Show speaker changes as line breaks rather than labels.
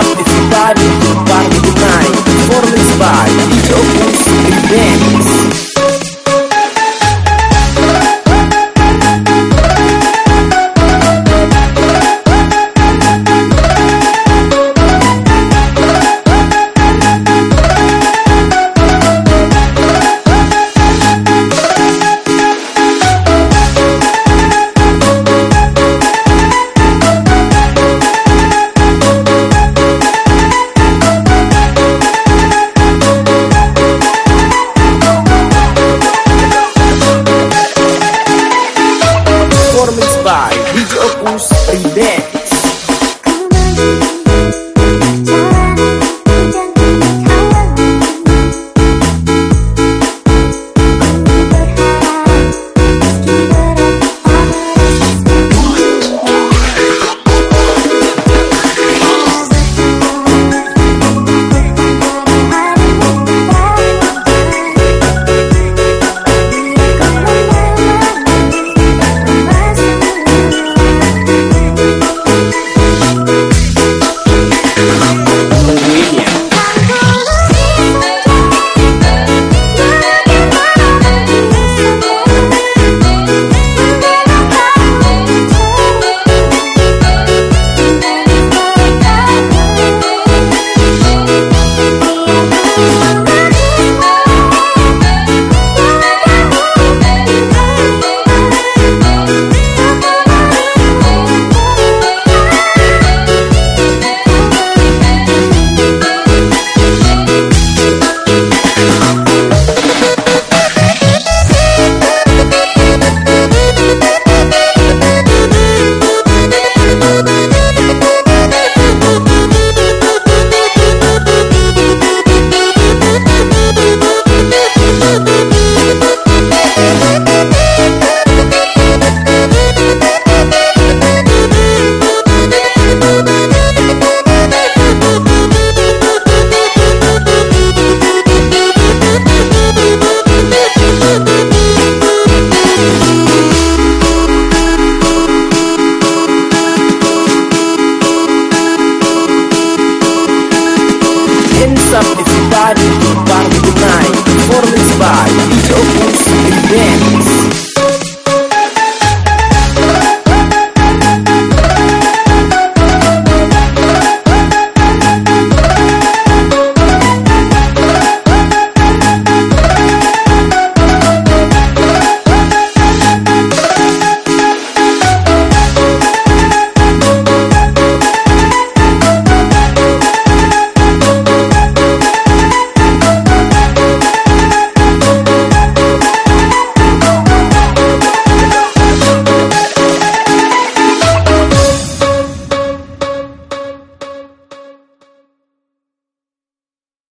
na felicidade. Remix. Ends up if you party, party tonight. Performance by DJ Opus Events.